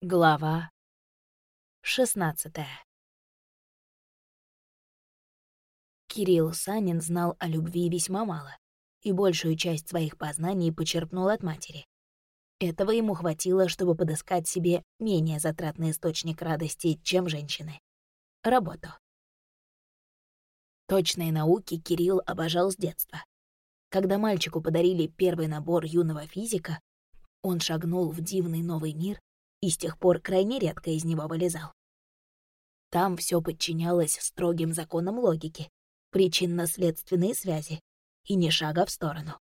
Глава 16 Кирилл Санин знал о любви весьма мало и большую часть своих познаний почерпнул от матери. Этого ему хватило, чтобы подыскать себе менее затратный источник радости, чем женщины — работу. Точные науки Кирилл обожал с детства. Когда мальчику подарили первый набор юного физика, он шагнул в дивный новый мир и с тех пор крайне редко из него вылезал. Там все подчинялось строгим законам логики, причинно-следственные связи и ни шага в сторону.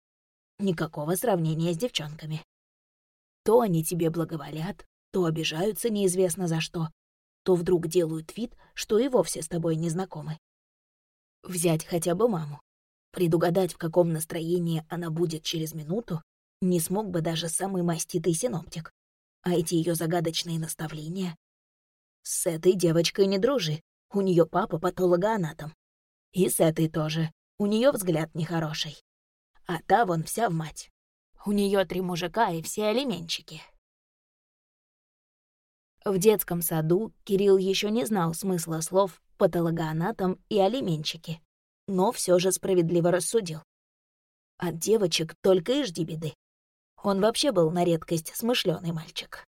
Никакого сравнения с девчонками. То они тебе благоволят, то обижаются неизвестно за что, то вдруг делают вид, что и вовсе с тобой не знакомы. Взять хотя бы маму. Предугадать, в каком настроении она будет через минуту, не смог бы даже самый маститый синоптик. А эти ее загадочные наставления? С этой девочкой не дружи, у нее папа патологоанатом. И с этой тоже, у нее взгляд нехороший. А та вон вся в мать. У нее три мужика и все алименщики. В детском саду Кирилл еще не знал смысла слов «патологоанатом» и «алименщики», но все же справедливо рассудил. От девочек только и жди беды. Он вообще был на редкость смышленый мальчик.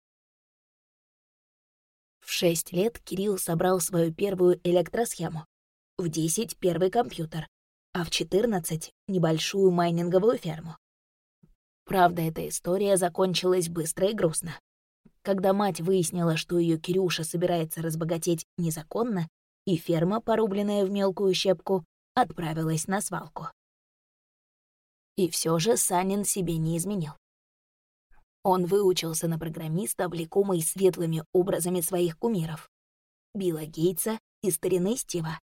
В шесть лет Кирилл собрал свою первую электросхему, в десять — первый компьютер, а в четырнадцать — небольшую майнинговую ферму. Правда, эта история закончилась быстро и грустно. Когда мать выяснила, что ее Кирюша собирается разбогатеть незаконно, и ферма, порубленная в мелкую щепку, отправилась на свалку. И все же Санин себе не изменил. Он выучился на программиста, влекомый светлыми образами своих кумиров. Билла Гейтса и старины Стива.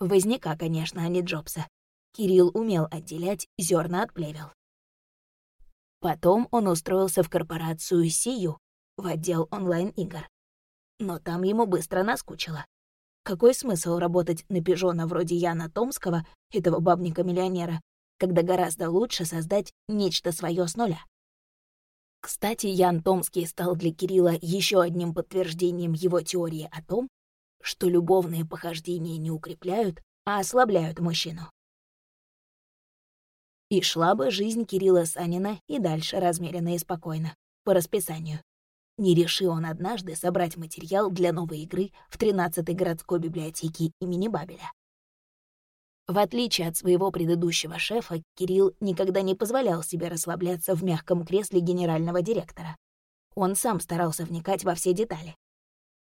Возняка, конечно, а не Джобса. Кирилл умел отделять зерна от плевел. Потом он устроился в корпорацию Сию, в отдел онлайн-игр. Но там ему быстро наскучило. Какой смысл работать на пижона вроде Яна Томского, этого бабника-миллионера, когда гораздо лучше создать нечто свое с нуля? Кстати, Ян Томский стал для Кирилла еще одним подтверждением его теории о том, что любовные похождения не укрепляют, а ослабляют мужчину. И шла бы жизнь Кирилла Санина и дальше размеренно и спокойно, по расписанию. Не решил он однажды собрать материал для новой игры в 13-й городской библиотеке имени Бабеля. В отличие от своего предыдущего шефа, Кирилл никогда не позволял себе расслабляться в мягком кресле генерального директора. Он сам старался вникать во все детали.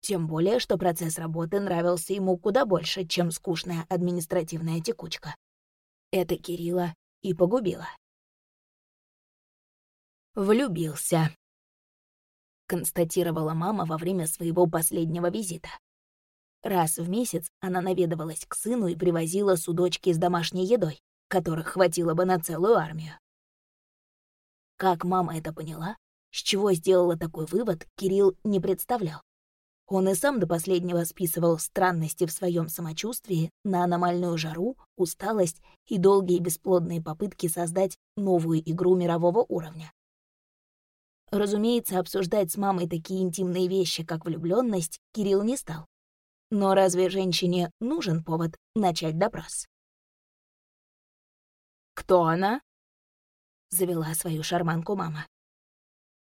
Тем более, что процесс работы нравился ему куда больше, чем скучная административная текучка. Это Кирилла и погубило. «Влюбился», — констатировала мама во время своего последнего визита. Раз в месяц она наведывалась к сыну и привозила судочки с домашней едой, которых хватило бы на целую армию. Как мама это поняла, с чего сделала такой вывод, Кирилл не представлял. Он и сам до последнего списывал странности в своем самочувствии на аномальную жару, усталость и долгие бесплодные попытки создать новую игру мирового уровня. Разумеется, обсуждать с мамой такие интимные вещи, как влюбленность, Кирилл не стал. Но разве женщине нужен повод начать допрос? «Кто она?» — завела свою шарманку мама.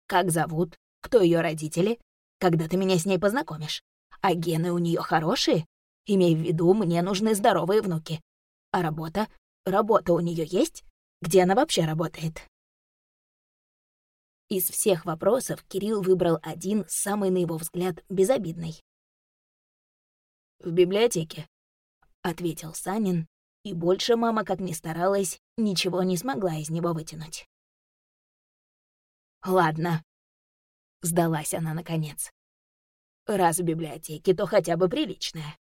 «Как зовут? Кто ее родители? Когда ты меня с ней познакомишь? А гены у нее хорошие? Имей в виду, мне нужны здоровые внуки. А работа? Работа у нее есть? Где она вообще работает?» Из всех вопросов Кирилл выбрал один, самый, на его взгляд, безобидный в библиотеке», — ответил Санин, и больше мама, как ни старалась, ничего не смогла из него вытянуть. «Ладно», — сдалась она наконец. «Раз в библиотеке, то хотя бы приличная».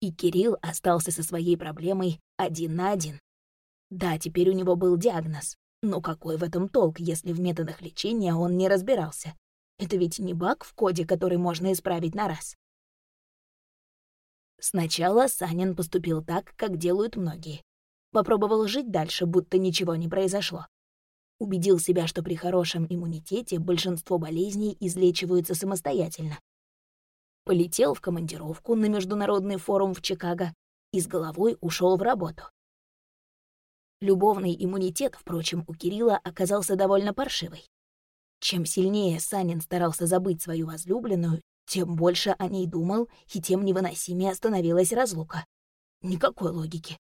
И Кирилл остался со своей проблемой один на один. Да, теперь у него был диагноз, но какой в этом толк, если в методах лечения он не разбирался? Это ведь не баг в коде, который можно исправить на раз. Сначала Санин поступил так, как делают многие. Попробовал жить дальше, будто ничего не произошло. Убедил себя, что при хорошем иммунитете большинство болезней излечиваются самостоятельно. Полетел в командировку на международный форум в Чикаго и с головой ушел в работу. Любовный иммунитет, впрочем, у Кирилла оказался довольно паршивый. Чем сильнее Санин старался забыть свою возлюбленную, тем больше о ней думал, и тем невыносимее становилась разлука. Никакой логики.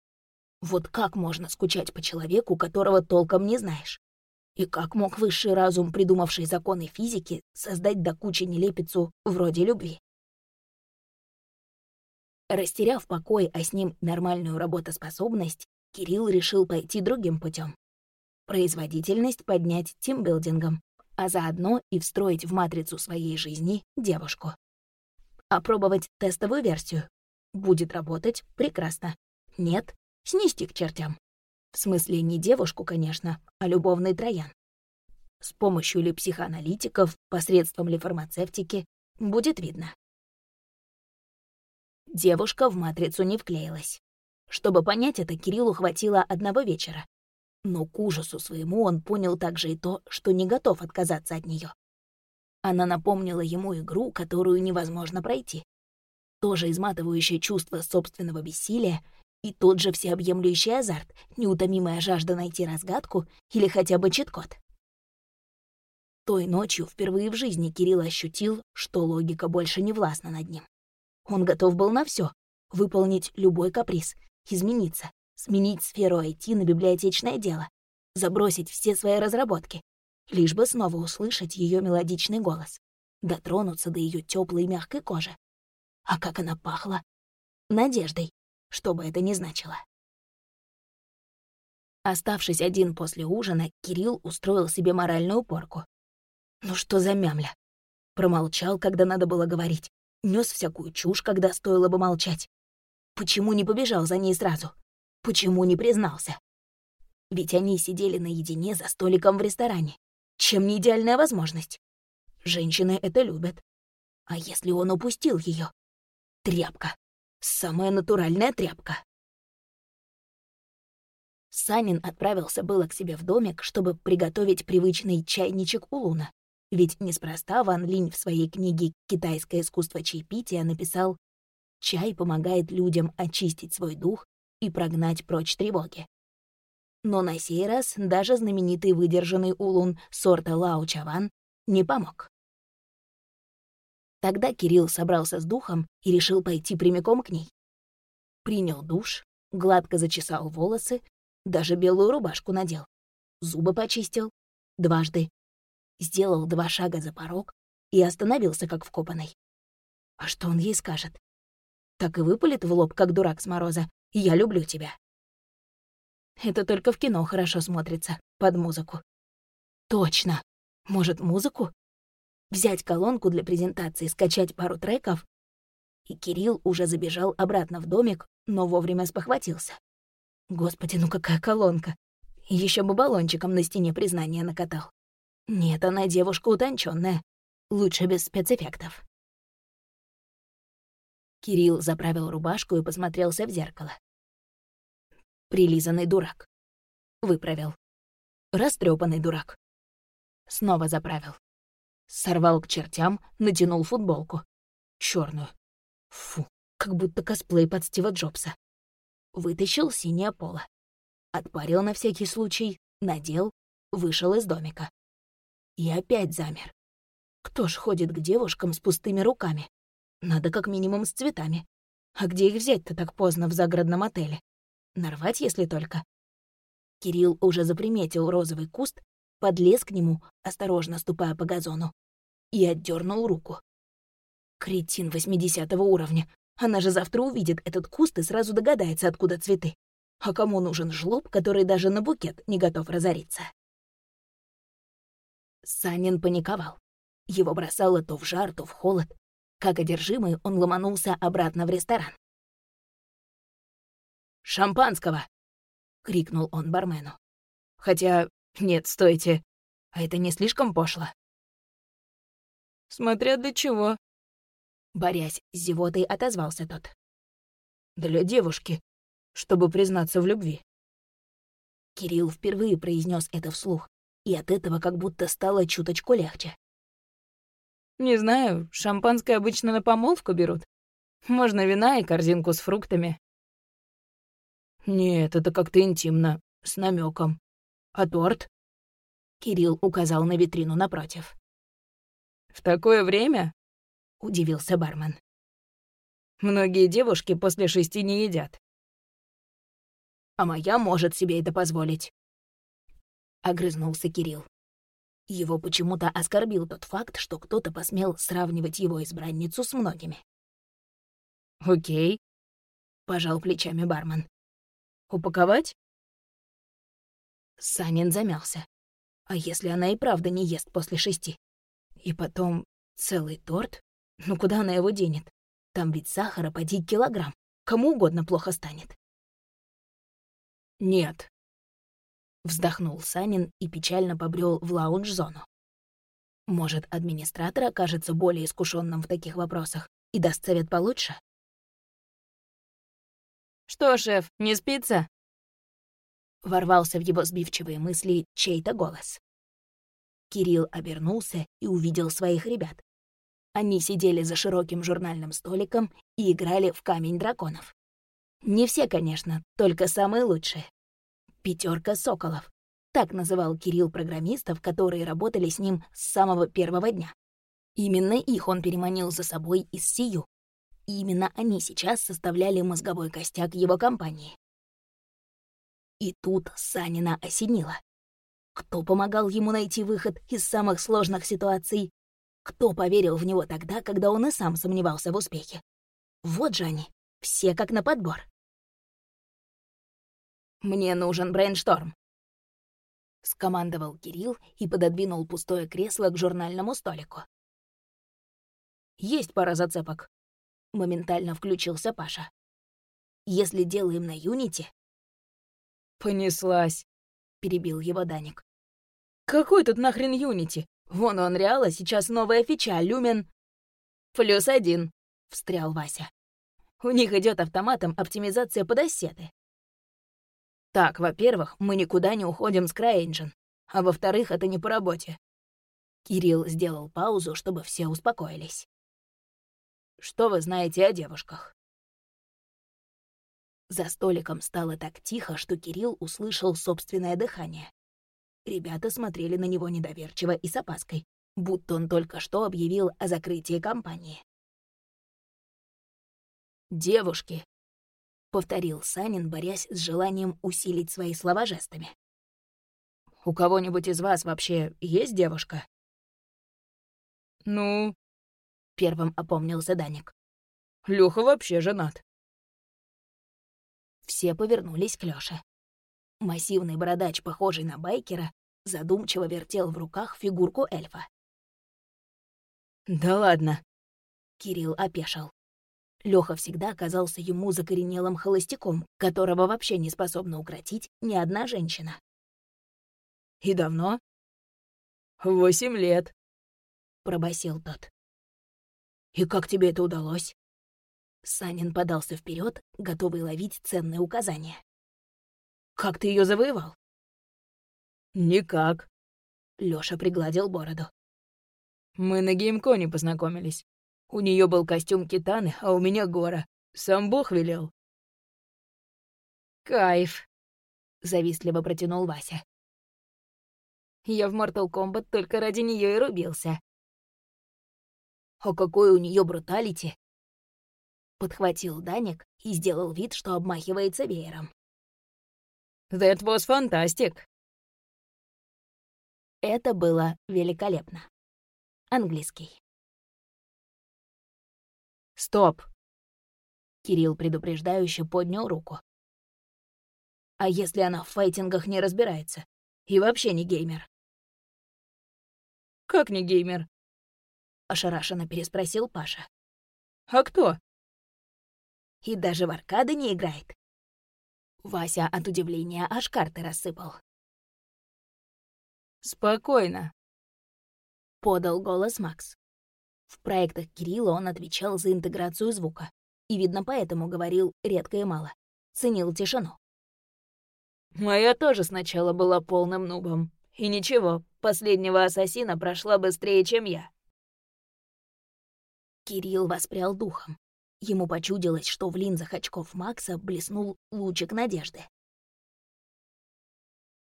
Вот как можно скучать по человеку, которого толком не знаешь? И как мог высший разум, придумавший законы физики, создать до кучи нелепицу вроде любви? Растеряв покой, а с ним нормальную работоспособность, Кирилл решил пойти другим путем. Производительность поднять тимбилдингом, а заодно и встроить в матрицу своей жизни девушку. Опробовать тестовую версию. Будет работать — прекрасно. Нет — снести к чертям. В смысле не девушку, конечно, а любовный троян. С помощью ли психоаналитиков, посредством ли фармацевтики, будет видно. Девушка в матрицу не вклеилась. Чтобы понять это, Кириллу хватило одного вечера. Но к ужасу своему он понял также и то, что не готов отказаться от нее. Она напомнила ему игру, которую невозможно пройти. Тоже изматывающее чувство собственного бессилия и тот же всеобъемлющий азарт, неутомимая жажда найти разгадку или хотя бы чит-код. Той ночью впервые в жизни Кирилл ощутил, что логика больше не властна над ним. Он готов был на все, выполнить любой каприз, измениться, сменить сферу IT на библиотечное дело, забросить все свои разработки, лишь бы снова услышать ее мелодичный голос, дотронуться до ее теплой мягкой кожи. А как она пахла? Надеждой, что бы это ни значило. Оставшись один после ужина, Кирилл устроил себе моральную порку. Ну что за мямля? Промолчал, когда надо было говорить. Нес всякую чушь, когда стоило бы молчать. Почему не побежал за ней сразу? Почему не признался? Ведь они сидели наедине за столиком в ресторане. Чем не идеальная возможность? Женщины это любят. А если он упустил ее? Тряпка. Самая натуральная тряпка. Санин отправился было к себе в домик, чтобы приготовить привычный чайничек у Луна. Ведь неспроста Ван Линь в своей книге «Китайское искусство чаепития» написал Чай помогает людям очистить свой дух и прогнать прочь тревоги. Но на сей раз даже знаменитый выдержанный улун сорта Лао Чаван не помог. Тогда Кирилл собрался с духом и решил пойти прямиком к ней. Принял душ, гладко зачесал волосы, даже белую рубашку надел, зубы почистил дважды, сделал два шага за порог и остановился как вкопанный. А что он ей скажет? так и выпалит в лоб, как дурак с мороза. «Я люблю тебя». Это только в кино хорошо смотрится, под музыку. Точно. Может, музыку? Взять колонку для презентации, скачать пару треков? И Кирилл уже забежал обратно в домик, но вовремя спохватился. Господи, ну какая колонка! Еще бы баллончиком на стене признания накатал. Нет, она девушка утонченная. Лучше без спецэффектов. Кирилл заправил рубашку и посмотрелся в зеркало. Прилизанный дурак. Выправил. Растрепанный дурак. Снова заправил. Сорвал к чертям, натянул футболку. черную. Фу, как будто косплей под Стива Джобса. Вытащил синее поло. Отпарил на всякий случай, надел, вышел из домика. И опять замер. Кто ж ходит к девушкам с пустыми руками? Надо как минимум с цветами. А где их взять-то так поздно в загородном отеле? Нарвать, если только. Кирилл уже заприметил розовый куст, подлез к нему, осторожно ступая по газону, и отдернул руку. Кретин 80 уровня. Она же завтра увидит этот куст и сразу догадается, откуда цветы. А кому нужен жлоб, который даже на букет не готов разориться? Санин паниковал. Его бросало то в жар, то в холод. Как одержимый, он ломанулся обратно в ресторан. «Шампанского!» — крикнул он бармену. «Хотя, нет, стойте, а это не слишком пошло?» «Смотря для чего», — борясь с зевотой, отозвался тот. «Для девушки, чтобы признаться в любви». Кирилл впервые произнес это вслух, и от этого как будто стало чуточку легче. «Не знаю, шампанское обычно на помолвку берут. Можно вина и корзинку с фруктами». «Нет, это как-то интимно, с намеком. А торт?» Кирилл указал на витрину напротив. «В такое время?» — удивился бармен. «Многие девушки после шести не едят». «А моя может себе это позволить», — огрызнулся Кирилл. Его почему-то оскорбил тот факт, что кто-то посмел сравнивать его избранницу с многими. «Окей», — пожал плечами бармен. «Упаковать?» Санин замялся. А если она и правда не ест после шести? И потом целый торт? Ну куда она его денет? Там ведь сахара поди килограмм. Кому угодно плохо станет. «Нет», — вздохнул Санин и печально побрел в лаунж-зону. Может, администратор окажется более искушенным в таких вопросах и даст совет получше? «Что, шеф, не спится?» Ворвался в его сбивчивые мысли чей-то голос. Кирилл обернулся и увидел своих ребят. Они сидели за широким журнальным столиком и играли в камень драконов. Не все, конечно, только самые лучшие. Пятерка соколов. Так называл Кирилл программистов, которые работали с ним с самого первого дня. Именно их он переманил за собой из Сию. Именно они сейчас составляли мозговой костяк его компании. И тут Санина осенило. Кто помогал ему найти выход из самых сложных ситуаций? Кто поверил в него тогда, когда он и сам сомневался в успехе? Вот же они, все как на подбор. «Мне нужен брейншторм», — скомандовал Кирилл и пододвинул пустое кресло к журнальному столику. «Есть пара зацепок», — моментально включился Паша. «Если делаем на Юнити, «Понеслась», — перебил его Даник. «Какой тут нахрен Юнити? Вон он Реала, сейчас новая фича, Люмен...» «Плюс один», — встрял Вася. «У них идет автоматом оптимизация под ассеты». «Так, во-первых, мы никуда не уходим с CryEngine, а во-вторых, это не по работе». Кирилл сделал паузу, чтобы все успокоились. «Что вы знаете о девушках?» За столиком стало так тихо, что Кирилл услышал собственное дыхание. Ребята смотрели на него недоверчиво и с опаской, будто он только что объявил о закрытии компании. «Девушки», — повторил Санин, борясь с желанием усилить свои слова жестами. «У кого-нибудь из вас вообще есть девушка?» «Ну...» — первым опомнился Даник. «Лёха вообще женат». Все повернулись к Лёше. Массивный бородач, похожий на байкера, задумчиво вертел в руках фигурку эльфа. «Да ладно!» — Кирилл опешил. Лёха всегда казался ему закоренелым холостяком, которого вообще не способна укротить ни одна женщина. «И давно?» «Восемь лет», — пробасил тот. «И как тебе это удалось?» Санин подался вперед, готовый ловить ценные указания. «Как ты ее завоевал?» «Никак», — Лёша пригладил бороду. «Мы на геймконе познакомились. У нее был костюм китаны, а у меня гора. Сам Бог велел». «Кайф», — завистливо протянул Вася. «Я в Mortal Kombat только ради нее и рубился». «А какой у нее бруталити?» Подхватил Даник и сделал вид, что обмахивается веером. «That was fantastic!» Это было великолепно. Английский. «Стоп!» Кирилл предупреждающе поднял руку. «А если она в файтингах не разбирается? И вообще не геймер?» «Как не геймер?» — ошарашенно переспросил Паша. «А кто?» и даже в аркады не играет. Вася от удивления аж карты рассыпал. «Спокойно», — подал голос Макс. В проектах Кирилла он отвечал за интеграцию звука, и, видно, поэтому говорил редко и мало. Ценил тишину. «Моя тоже сначала была полным нубом. И ничего, последнего ассасина прошла быстрее, чем я. Кирилл воспрял духом. Ему почудилось, что в линзах очков Макса блеснул лучик надежды.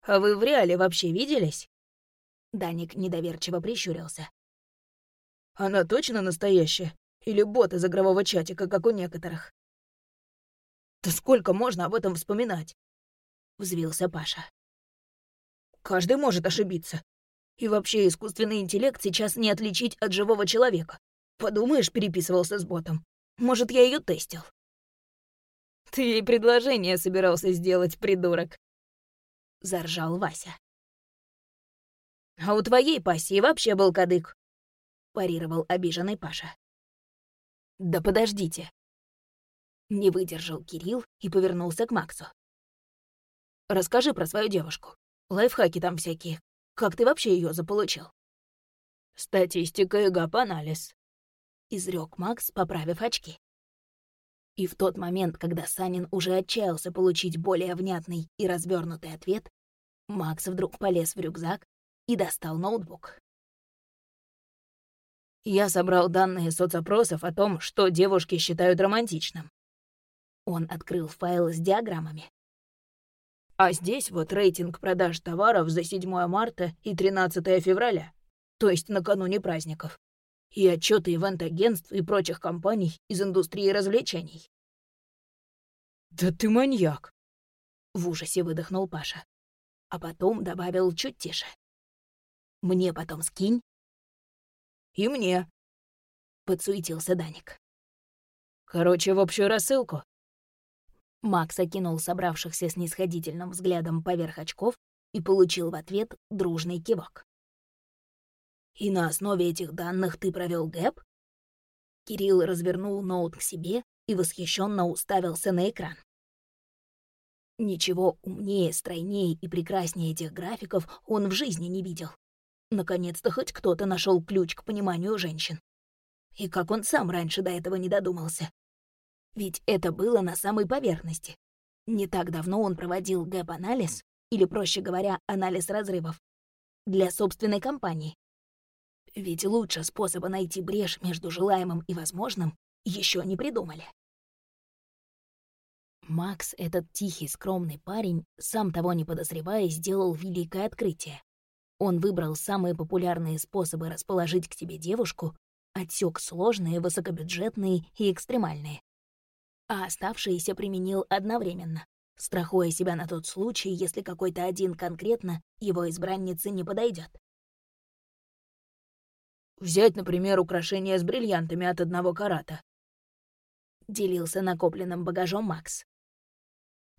«А вы в реале вообще виделись?» Даник недоверчиво прищурился. «Она точно настоящая? Или бот из игрового чатика, как у некоторых?» «Да сколько можно об этом вспоминать?» — взвился Паша. «Каждый может ошибиться. И вообще искусственный интеллект сейчас не отличить от живого человека. Подумаешь, переписывался с ботом. Может, я ее тестил. Ты ей предложение собирался сделать, придурок. Заржал Вася. А у твоей пассии вообще был кадык. Парировал обиженный Паша. Да подождите. Не выдержал Кирилл и повернулся к Максу. Расскажи про свою девушку. Лайфхаки там всякие. Как ты вообще ее заполучил? Статистика и гап-анализ. — изрек Макс, поправив очки. И в тот момент, когда Санин уже отчаялся получить более внятный и развернутый ответ, Макс вдруг полез в рюкзак и достал ноутбук. Я собрал данные соцопросов о том, что девушки считают романтичным. Он открыл файл с диаграммами. А здесь вот рейтинг продаж товаров за 7 марта и 13 февраля, то есть накануне праздников и отчеты ивент-агентств и прочих компаний из индустрии развлечений. «Да ты маньяк!» — в ужасе выдохнул Паша. А потом добавил чуть тише. «Мне потом скинь». «И мне», — подсуетился Даник. «Короче, в общую рассылку». Макс окинул собравшихся снисходительным взглядом поверх очков и получил в ответ дружный кивок. И на основе этих данных ты провел гэп? Кирилл развернул ноут к себе и восхищенно уставился на экран. Ничего умнее, стройнее и прекраснее этих графиков он в жизни не видел. Наконец-то хоть кто-то нашел ключ к пониманию женщин. И как он сам раньше до этого не додумался. Ведь это было на самой поверхности. Не так давно он проводил гэп-анализ, или, проще говоря, анализ разрывов, для собственной компании. Ведь лучше способа найти брешь между желаемым и возможным еще не придумали. Макс, этот тихий, скромный парень, сам того не подозревая, сделал великое открытие. Он выбрал самые популярные способы расположить к себе девушку, отсек сложные, высокобюджетные и экстремальные. А оставшиеся применил одновременно, страхуя себя на тот случай, если какой-то один конкретно его избраннице не подойдет. Взять, например, украшение с бриллиантами от одного карата. Делился накопленным багажом Макс.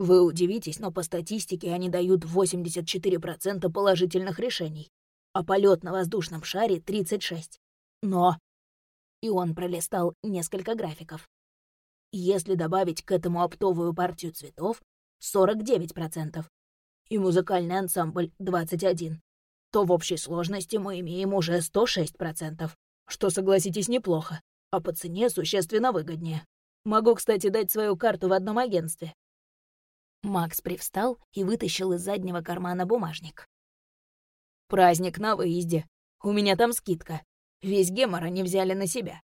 Вы удивитесь, но по статистике они дают 84% положительных решений, а полет на воздушном шаре — 36%. Но... И он пролистал несколько графиков. Если добавить к этому оптовую партию цветов — 49%, и музыкальный ансамбль — 21% то в общей сложности мы имеем уже 106%, что, согласитесь, неплохо, а по цене существенно выгоднее. Могу, кстати, дать свою карту в одном агентстве». Макс привстал и вытащил из заднего кармана бумажник. «Праздник на выезде. У меня там скидка. Весь гемор они взяли на себя».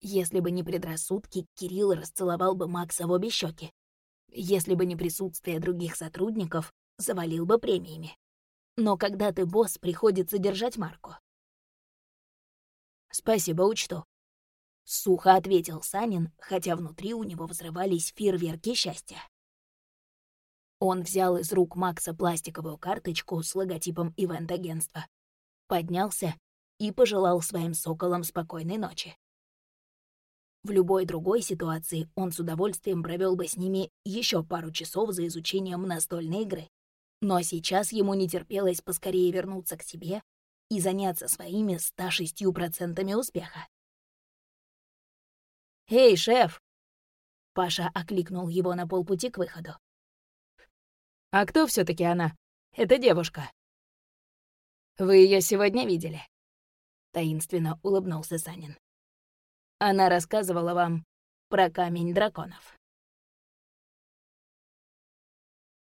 Если бы не предрассудки, Кирилл расцеловал бы Макса в обе щеки. Если бы не присутствие других сотрудников, завалил бы премиями. Но когда ты босс, приходится держать марку. «Спасибо, учту», — сухо ответил Санин, хотя внутри у него взрывались фейерверки счастья. Он взял из рук Макса пластиковую карточку с логотипом ивент-агентства, поднялся и пожелал своим соколам спокойной ночи. В любой другой ситуации он с удовольствием провел бы с ними еще пару часов за изучением настольной игры. Но сейчас ему не терпелось поскорее вернуться к себе и заняться своими 106% успеха. «Эй, шеф!» Паша окликнул его на полпути к выходу. «А кто все таки она? Эта девушка?» «Вы ее сегодня видели?» Таинственно улыбнулся Санин. «Она рассказывала вам про камень драконов».